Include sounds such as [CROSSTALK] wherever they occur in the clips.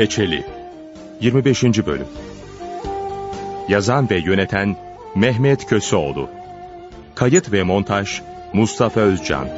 Peçeli 25. Bölüm Yazan ve yöneten Mehmet Köseoğlu Kayıt ve montaj Mustafa Özcan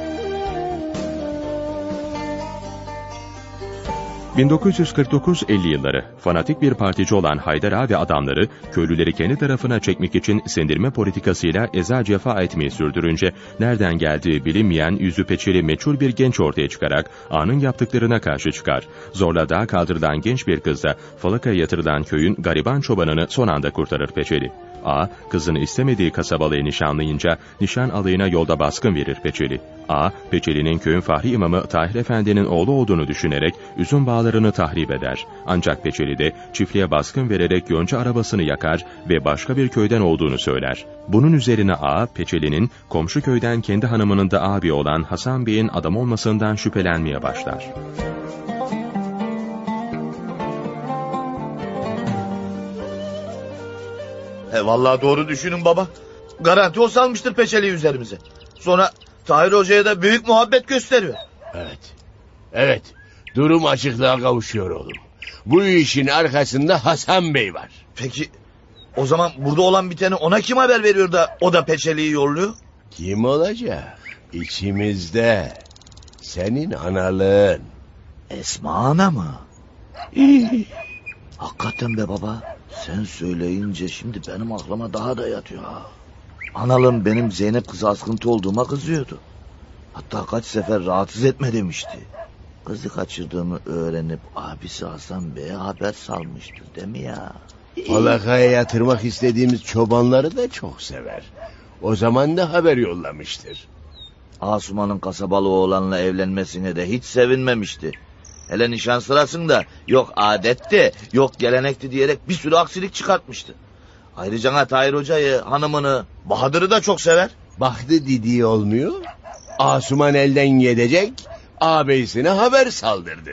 1949-50 yılları fanatik bir partici olan Haydar Ağa ve adamları köylüleri kendi tarafına çekmek için sendirme politikasıyla eza cefa etmeyi sürdürünce nereden geldiği bilinmeyen yüzü peçeli meçhul bir genç ortaya çıkarak Ağa'nın yaptıklarına karşı çıkar. Zorla dağa kaldırılan genç bir kız da falakaya yatırılan köyün gariban çobanını son anda kurtarır peçeli. A, kızını istemediği kasabalayı nişanlayınca nişan alayına yolda baskın verir Peçeli. A, Peçeli'nin köyün fahri imamı Tahir Efendi'nin oğlu olduğunu düşünerek üzüm bağlarını tahrip eder. Ancak Peçeli de çiftliğe baskın vererek yonca arabasını yakar ve başka bir köyden olduğunu söyler. Bunun üzerine A, Peçeli'nin komşu köyden kendi hanımının da abi olan Hasan Bey'in adam olmasından şüphelenmeye başlar. He vallahi doğru düşünün baba. Garanti o salmıştır peçeliği üzerimize. Sonra Tahir Hoca'ya da büyük muhabbet gösteriyor. Evet. Evet. Durum açıklığa kavuşuyor oğlum. Bu işin arkasında Hasan Bey var. Peki o zaman burada olan biteni ona kim haber veriyor da o da peçeliği yolluyor? Kim olacak? İçimizde. Senin analığın. Esma ana mı? Hakikaten be baba. Sen söyleyince şimdi benim aklıma daha da yatıyor ha. Analım benim Zeynep kızı askıntı olduğuma kızıyordu. Hatta kaç sefer rahatsız etme demişti. Kızı kaçırdığımı öğrenip abisi Hasan Bey'e haber salmıştır değil mi ya? Falakaya yatırmak istediğimiz çobanları da çok sever. O zaman da haber yollamıştır. Asuman'ın kasabalı oğlanla evlenmesine de hiç sevinmemişti. Hele nişan sırasında yok adetti, yok gelenekti diyerek bir sürü aksilik çıkartmıştı. Ayrıca Tahir Hoca'yı, hanımını, Bahadır'ı da çok sever. Baktı dediği olmuyor. Asuman elden gidecek. Ağabeyisine haber saldırdı.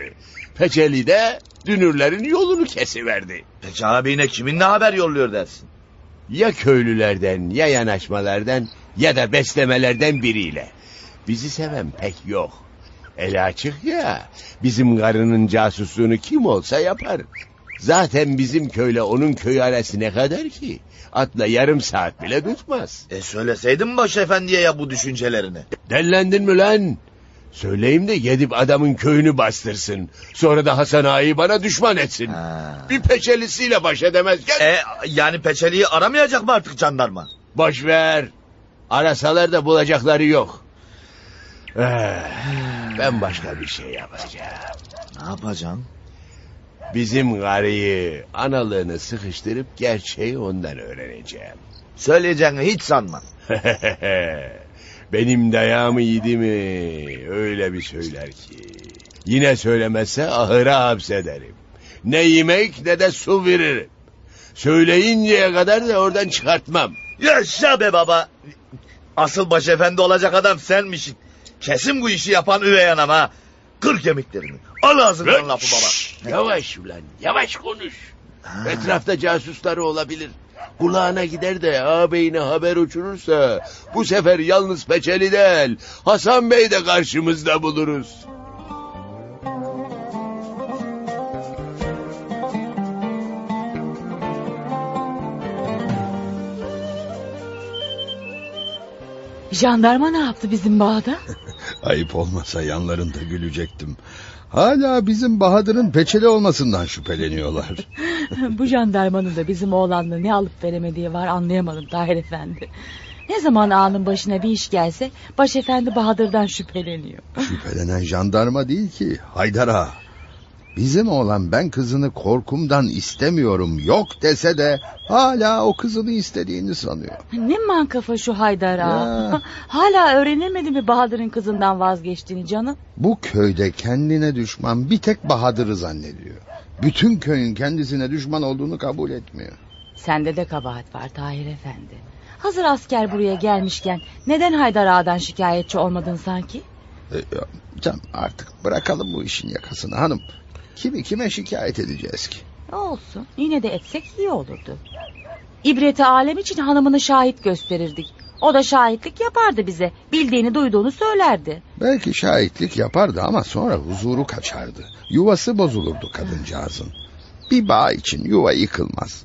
Peçeli de dünürlerin yolunu kesiverdi. Peki abine kiminle haber yolluyor dersin? Ya köylülerden ya yanaşmalardan ya da beslemelerden biriyle. Bizi seven pek yok. Eli açık ya. Bizim karının casusluğunu kim olsa yapar. Zaten bizim köyle onun köyü arası ne kadar ki? Atla yarım saat bile tutmaz. E söyleseydin başefendiye ya bu düşüncelerini. Dellendin mi lan? Söyleyeyim de gidip adamın köyünü bastırsın. Sonra da Hasan Ağa'yı bana düşman etsin. Ha. Bir peçelisiyle baş edemezken... E yani peçeliği aramayacak mı artık jandarma? Boş ver. Arasalar da bulacakları yok. Eh, ben başka bir şey yapacağım. Ne yapacaksın? Bizim karıyı analığını sıkıştırıp gerçeği ondan öğreneceğim. Söyleyeceğini hiç sanma. [LAUGHS] Benim dayağımı yedi mi öyle bir söyler ki. Yine söylemezse ahıra hapsederim. Ne yemek ne de su veririm. Söyleyinceye kadar da oradan çıkartmam. Yaşa be baba. Asıl başefendi olacak adam senmişsin. Kesin bu işi yapan üvey anam ha. Kır kemiklerini. Al ağzından lafı baba. Yavaş ulan yavaş konuş. Etrafta casusları olabilir. Kulağına gider de ağabeyine haber uçurursa bu sefer yalnız Peçeli değil Hasan Bey de karşımızda buluruz. Jandarma ne yaptı bizim bağda? [LAUGHS] Ayıp olmasa yanlarında gülecektim. Hala bizim Bahadır'ın peçeli olmasından şüpheleniyorlar. [LAUGHS] Bu jandarmanın da bizim oğlanla ne alıp veremediği var anlayamadım Tahir Efendi. Ne zaman ağanın başına bir iş gelse başefendi Bahadır'dan şüpheleniyor. Şüphelenen jandarma değil ki Haydar Ağa. Bizim oğlan ben kızını korkumdan istemiyorum yok dese de hala o kızını istediğini sanıyor. Ne mankafa şu Haydar ağa. [LAUGHS] Hala öğrenemedi mi Bahadır'ın kızından vazgeçtiğini canım? Bu köyde kendine düşman bir tek Bahadır'ı zannediyor. Bütün köyün kendisine düşman olduğunu kabul etmiyor. Sende de kabahat var Tahir Efendi. Hazır asker buraya gelmişken neden Haydar ağadan şikayetçi olmadın sanki? E, canım artık bırakalım bu işin yakasını hanım. Kimi kime şikayet edeceğiz ki? Olsun yine de etsek iyi olurdu. İbreti alem için hanımını şahit gösterirdik. O da şahitlik yapardı bize. Bildiğini duyduğunu söylerdi. Belki şahitlik yapardı ama sonra huzuru kaçardı. Yuvası bozulurdu kadıncağızın. Bir bağ için yuva yıkılmaz.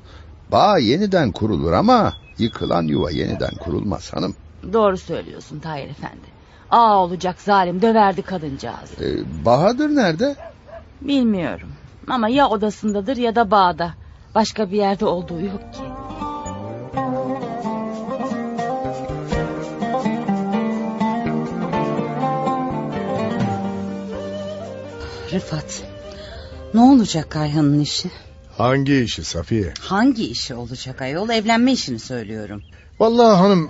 Bağ yeniden kurulur ama yıkılan yuva yeniden kurulmaz hanım. Doğru söylüyorsun Tahir Efendi. Aa olacak zalim döverdi kadıncağızı. Ee, Bahadır nerede? Bilmiyorum. Ama ya odasındadır ya da bağda. Başka bir yerde olduğu yok ki. Rıfat. Ne olacak Kayhan'ın işi? Hangi işi Safiye? Hangi işi olacak ayol? Evlenme işini söylüyorum. Vallahi hanım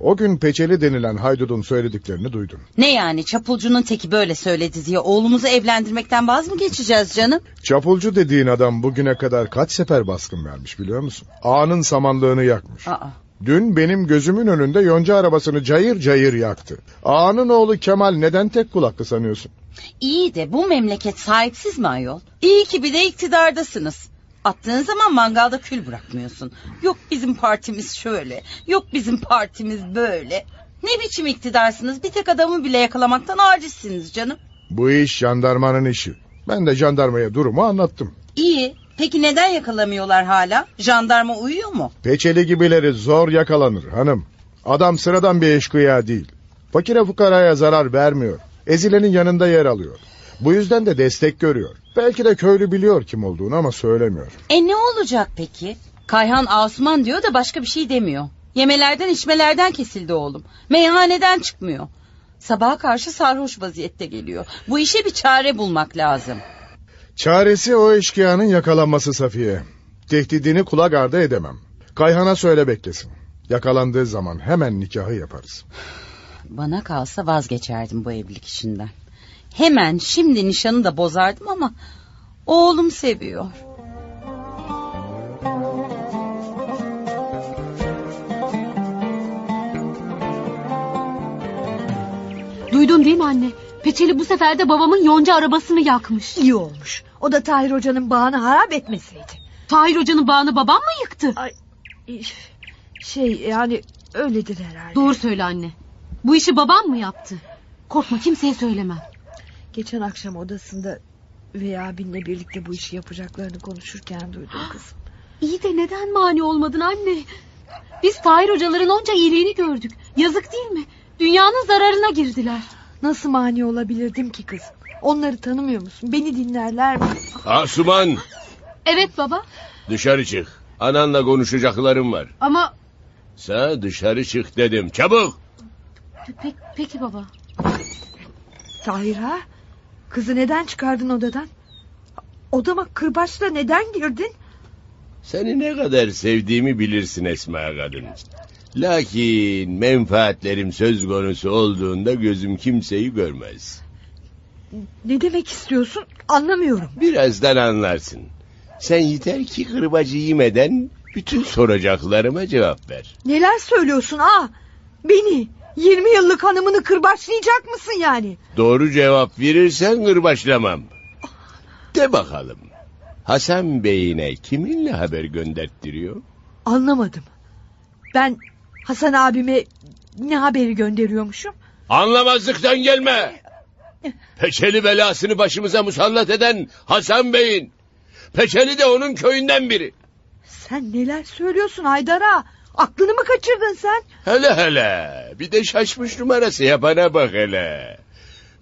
o gün peçeli denilen haydudun söylediklerini duydum. Ne yani çapulcunun teki böyle söyledi diye oğlumuzu evlendirmekten vaz mı geçeceğiz canım? Çapulcu dediğin adam bugüne kadar kaç sefer baskın vermiş biliyor musun? Ağanın samanlığını yakmış. Aa, Dün benim gözümün önünde yonca arabasını cayır cayır yaktı. Ağanın oğlu Kemal neden tek kulaklı sanıyorsun? iyi de bu memleket sahipsiz mi ayol? İyi ki bir de iktidardasınız. Attığın zaman mangalda kül bırakmıyorsun. Yok bizim partimiz şöyle, yok bizim partimiz böyle. Ne biçim iktidarsınız? Bir tek adamı bile yakalamaktan acizsiniz canım. Bu iş jandarmanın işi. Ben de jandarmaya durumu anlattım. İyi. Peki neden yakalamıyorlar hala? Jandarma uyuyor mu? Peçeli gibileri zor yakalanır hanım. Adam sıradan bir eşkıya değil. Fakire fukaraya zarar vermiyor. Ezilenin yanında yer alıyor. Bu yüzden de destek görüyor. Belki de köylü biliyor kim olduğunu ama söylemiyor. E ne olacak peki? Kayhan Asuman diyor da başka bir şey demiyor. Yemelerden içmelerden kesildi oğlum. Meyhaneden çıkmıyor. Sabaha karşı sarhoş vaziyette geliyor. Bu işe bir çare bulmak lazım. Çaresi o eşkıyanın yakalanması Safiye. Tehdidini kulak ardı edemem. Kayhan'a söyle beklesin. Yakalandığı zaman hemen nikahı yaparız. Bana kalsa vazgeçerdim bu evlilik işinden. Hemen şimdi nişanı da bozardım ama oğlum seviyor. Duydun değil mi anne? Peçeli bu sefer de babamın yonca arabasını yakmış. İyi olmuş. O da Tahir Hoca'nın bağını harap etmeseydi. Tahir Hoca'nın bağını babam mı yıktı? Şey yani öyledir herhalde. Doğru söyle anne. Bu işi babam mı yaptı? Korkma kimseye söylemem. Geçen akşam odasında veya abinle birlikte bu işi yapacaklarını konuşurken duydum kızım. [GASPS] İyi de neden mani olmadın anne? Biz Tahir hocaların onca iyiliğini gördük. Yazık değil mi? Dünyanın zararına girdiler. Nasıl mani olabilirdim ki kızım? Onları tanımıyor musun? Beni dinlerler mi? Asuman Evet baba dışarı çık. Ananla konuşacaklarım var. ama... Sana dışarı çık dedim. Çabuk. Pe- peki baba. Tahir ha? Kızı neden çıkardın odadan? Odama kırbaçla neden girdin? Seni ne kadar sevdiğimi bilirsin Esma kadın. Lakin menfaatlerim söz konusu olduğunda gözüm kimseyi görmez. Ne demek istiyorsun? Anlamıyorum. Birazdan anlarsın. Sen yeter ki kırbacı yemeden bütün soracaklarıma cevap ver. Neler söylüyorsun ah? Beni 20 yıllık hanımını kırbaçlayacak mısın yani? Doğru cevap verirsen kırbaçlamam. De bakalım. Hasan Bey'ine kiminle haber gönderttiriyor? Anlamadım. Ben Hasan abime ne haberi gönderiyormuşum? Anlamazlıktan gelme. Peçeli belasını başımıza musallat eden Hasan Bey'in. Peçeli de onun köyünden biri. Sen neler söylüyorsun Haydar'a? Aklını mı kaçırdın sen? Hele hele bir de şaşmış numarası yapana bak hele.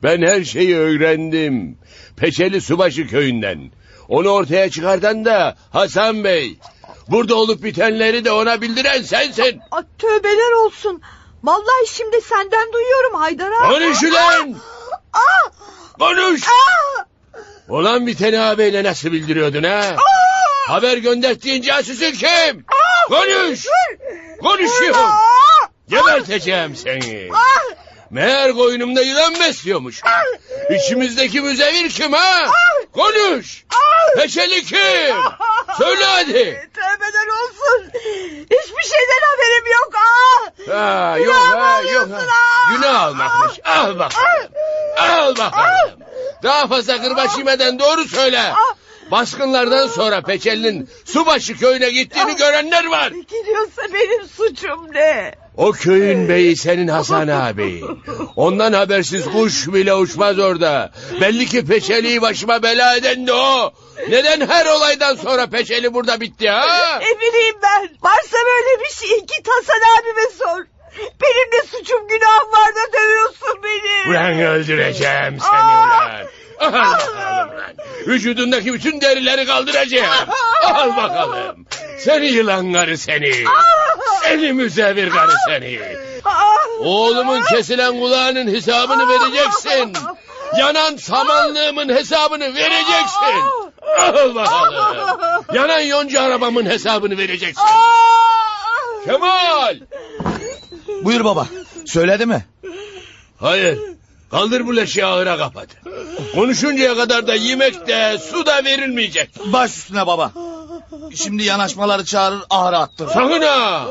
Ben her şeyi öğrendim. Peçeli Subaşı köyünden. Onu ortaya çıkartan da Hasan Bey. Burada olup bitenleri de ona bildiren sensin. Aa, tövbeler olsun. Vallahi şimdi senden duyuyorum Haydar'a. Konuş ulan! Konuş! Olan biteni ağabeyle nasıl bildiriyordun ha? Haber gönderttiğin casusu kim? Konuş! Konuşuyorum! Geberteceğim seni! Meğer koynumda yılan besliyormuş. İçimizdeki müzevir kim ha? Konuş! Peçeli kim? Söyle hadi! Tövbeler olsun. Hiçbir şeyden haberim yok. Aa! Ha, yok ha, yok ha. Günah almakmış. Al bakalım. Al bakalım. Daha fazla kırbaç yemeden doğru söyle. Baskınlardan sonra Peçeli'nin Subaşı köyüne gittiğini görenler var. Gidiyorsa benim suçum ne? O köyün beyi senin Hasan abi. Ondan habersiz kuş bile uçmaz orada. Belli ki Peçeli'yi başıma bela eden de o. Neden her olaydan sonra Peçeli burada bitti ha? Ne bileyim ben. Varsa böyle bir şey git Hasan abime sor. Benim de suçum günahım var da dövüyorsun beni. Ulan öldüreceğim seni ulan. Al bakalım. Vücudundaki bütün derileri kaldıracağım. Al bakalım. Seni yılan karı seni. Seni müzevir karı seni. Oğlumun kesilen kulağının hesabını vereceksin. Yanan samanlığımın hesabını vereceksin. Al bakalım. Yanan yonca arabamın hesabını vereceksin. Kemal. Buyur baba. Söyledi mi? Hayır. Kaldır bu leşi ağıra kapat. Konuşuncaya kadar da yemek de su da verilmeyecek. Baş üstüne baba. Şimdi yanaşmaları çağırır ahıra attırır. Sakın ha!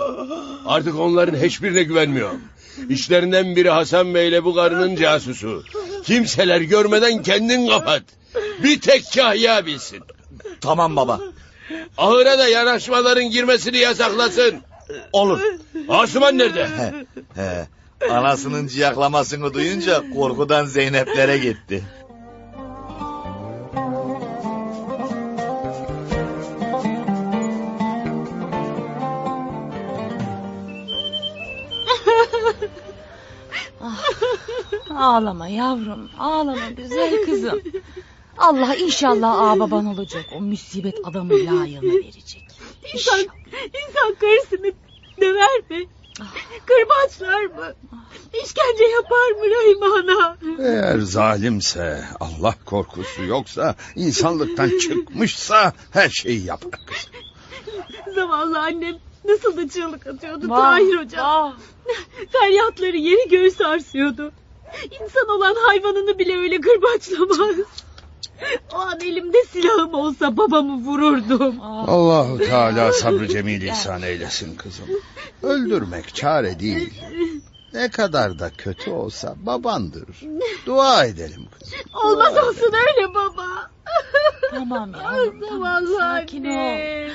Artık onların hiçbirine güvenmiyorum. İşlerinden biri Hasan Bey'le bu karının casusu. Kimseler görmeden kendin kapat. Bir tek kahya bilsin. Tamam baba. Ahıra da yanaşmaların girmesini yasaklasın. Olur. Asuman nerede? He. Anasının ciyaklamasını duyunca korkudan Zeynep'lere gitti. [LAUGHS] Ağlama yavrum ağlama güzel kızım. Allah inşallah ağababan olacak. O musibet adamı layığına verecek. İnsan, insan karısını döver mi? Kırbaçlar mı? İşkence yapar mı Rahime Ana? Eğer zalimse, Allah korkusu yoksa, insanlıktan çıkmışsa her şeyi yapar kızım. Zavallı annem nasıl da çığlık atıyordu Vah, Tahir Hoca. vah. Feryatları yeri göğü sarsıyordu. İnsan olan hayvanını bile öyle kırbaçlamaz. O an elimde silahım olsa babamı vururdum. Allahu Teala sabrı cemil ihsan eylesin kızım. Öldürmek çare değil. Ne kadar da kötü olsa babandır. Dua edelim kızım. Olmaz olsun öyle baba. Tamam yavrum tamam sakin ol.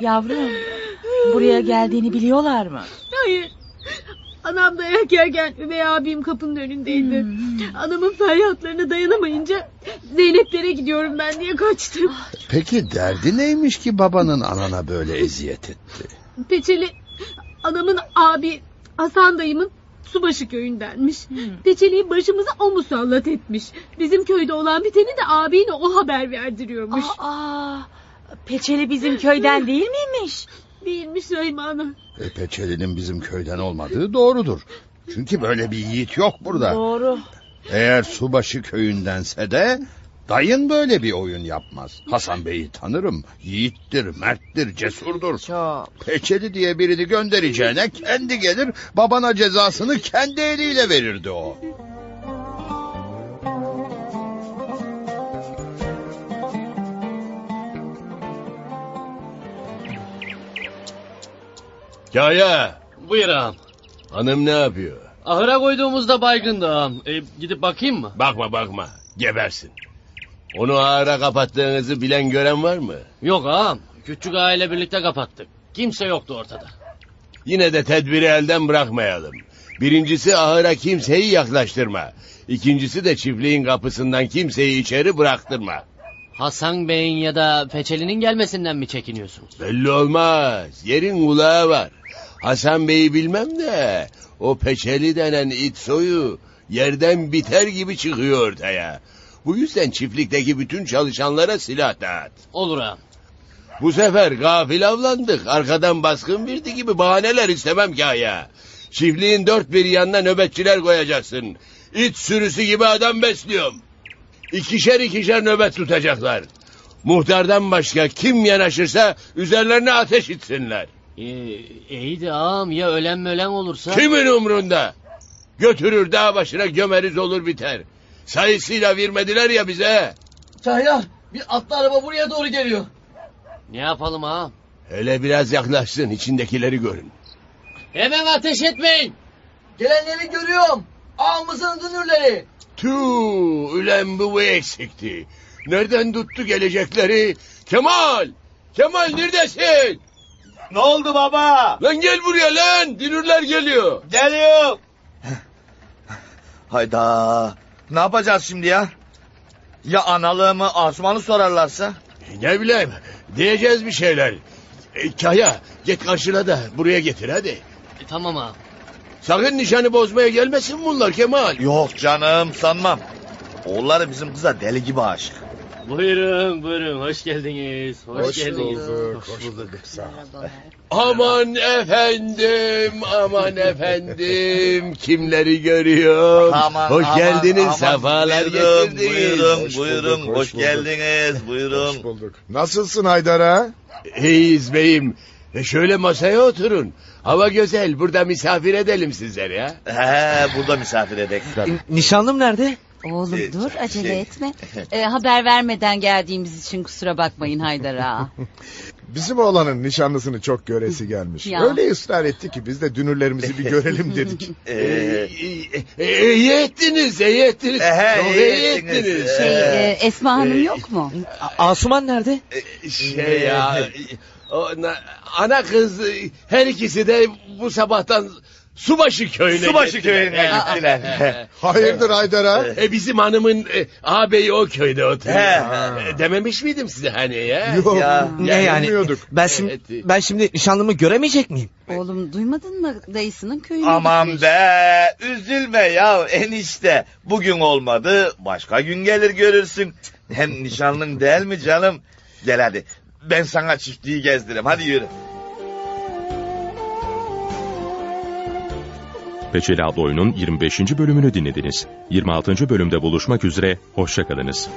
Yavrum buraya geldiğini biliyorlar mı? Hayır. Anam dayak yerken üvey abim kapının önündeydi. Hmm. Anamın feryatlarına dayanamayınca Zeynep'lere gidiyorum ben diye kaçtım. Peki derdi neymiş ki babanın anana böyle eziyet etti? Peçeli anamın abi Hasan dayımın Subaşı köyündenmiş. Hmm. Peçeli'yi başımıza o musallat etmiş. Bizim köyde olan biteni de abine o haber verdiriyormuş. Aa, Peçeli bizim köyden değil miymiş? Değilmiş Rahime Ana. E, Peçeli'nin bizim köyden olmadığı doğrudur. Çünkü böyle bir yiğit yok burada. Doğru. Eğer Subaşı köyündense de dayın böyle bir oyun yapmaz. Hasan Bey'i tanırım. Yiğittir, merttir, cesurdur. Çok. Peçeli diye birini göndereceğine kendi gelir babana cezasını kendi eliyle verirdi o. Kaya, Buyur ağam. hanım ne yapıyor? Ahıra koyduğumuzda baygındı. E, gidip bakayım mı? Bakma bakma, gebersin. Onu ağıra kapattığınızı bilen gören var mı? Yok ağam. Küçük aile birlikte kapattık. Kimse yoktu ortada. Yine de tedbiri elden bırakmayalım. Birincisi ahıra kimseyi yaklaştırma. İkincisi de çiftliğin kapısından kimseyi içeri bıraktırma. Hasan Bey'in ya da Peçeli'nin gelmesinden mi çekiniyorsunuz? Belli olmaz. Yerin kulağı var. Hasan Bey'i bilmem de o peçeli denen it soyu yerden biter gibi çıkıyor ortaya. Bu yüzden çiftlikteki bütün çalışanlara silah dağıt. Olur ağam. Bu sefer gafil avlandık. Arkadan baskın birdi gibi bahaneler istemem ki ya. Çiftliğin dört bir yanına nöbetçiler koyacaksın. İt sürüsü gibi adam besliyorum. İkişer ikişer nöbet tutacaklar. Muhtardan başka kim yanaşırsa üzerlerine ateş etsinler. E, iyi de ağam ya ölen mölen olursa? Kimin umrunda? Götürür dağ başına gömeriz olur biter. Sayısıyla vermediler ya bize. Cahyar bir atlı araba buraya doğru geliyor. Ne yapalım ağam? Hele biraz yaklaşsın içindekileri görün. Hemen ateş etmeyin. Gelenleri görüyorum. Ağımızın dünürleri. Tüh, ülen bu bu eksikti. Nereden tuttu gelecekleri? Kemal! Kemal neredesin? Ne oldu baba? Lan gel buraya lan. Dünürler geliyor. Geliyor. Hayda. Ne yapacağız şimdi ya? Ya analığımı Asuman'ı sorarlarsa? Ne bileyim. Diyeceğiz bir şeyler. E, Kaya git karşıla da buraya getir hadi. E, tamam ağam. Sakın nişanı bozmaya gelmesin bunlar Kemal. Yok canım sanmam. Oğulları bizim kıza deli gibi aşık. Buyurun buyurun hoş geldiniz. Hoş, Hoş geldiniz. bulduk. Hoş bulduk. Sağ ol. Aman efendim, aman efendim, [LAUGHS] kimleri görüyorum. Aman, hoş aman, geldiniz, aman. sefalar Buyurun, getirdiniz. Buyurun, Hoş buyurun, bulduk, hoş, hoş bulduk. geldiniz, buyurun. Hoş bulduk. Nasılsın Haydar ha? İyiyiz beyim. E şöyle masaya oturun. Hava güzel, burada misafir edelim sizleri ya. He, burada misafir edek. Nişanlım nerede? Oğlum Ee, dur acele şey- etme. [LAUGHS] Ee, haber vermeden geldiğimiz için kusura bakmayın Haydar ağa. [LAUGHS] Bizim oğlanın nişanlısını çok göresi gelmiş. Ya. Öyle ısrar etti ki biz de dünürlerimizi bir görelim [LAUGHS] dedik. Ee, E, e, iyi ettiniz, iyi ettiniz. Ehe, iyi iyi ettiniz. ettiniz. Şey, Ee, e, Esma Hanım e, yok mu? Asuman nerede? Şey ya, na- ana kız e, her ikisi de bu sabahtan Subaşı köyüne Subaşı gittiler. köyüne gittiler. Hayırdır Haydar ha? E, bizim hanımın e, ağabeyi o köyde oturuyor. He. E, dememiş miydim size hani ya? Yok. Ya, Ne yani? bilmiyorduk. Ben şimdi Evet. ben şimdi nişanlımı göremeyecek miyim? Oğlum duymadın mı dayısının köyüne Aman gitmiş. be, üzülme ya enişte. Bugün olmadı, başka gün gelir görürsün. Hem nişanlın değil mi canım? Gel hadi, ben sana çiftliği gezdireyim, hadi yürü. Peçeli adlı oyunun 25. bölümünü dinlediniz. 26. bölümde buluşmak üzere, hoşçakalınız.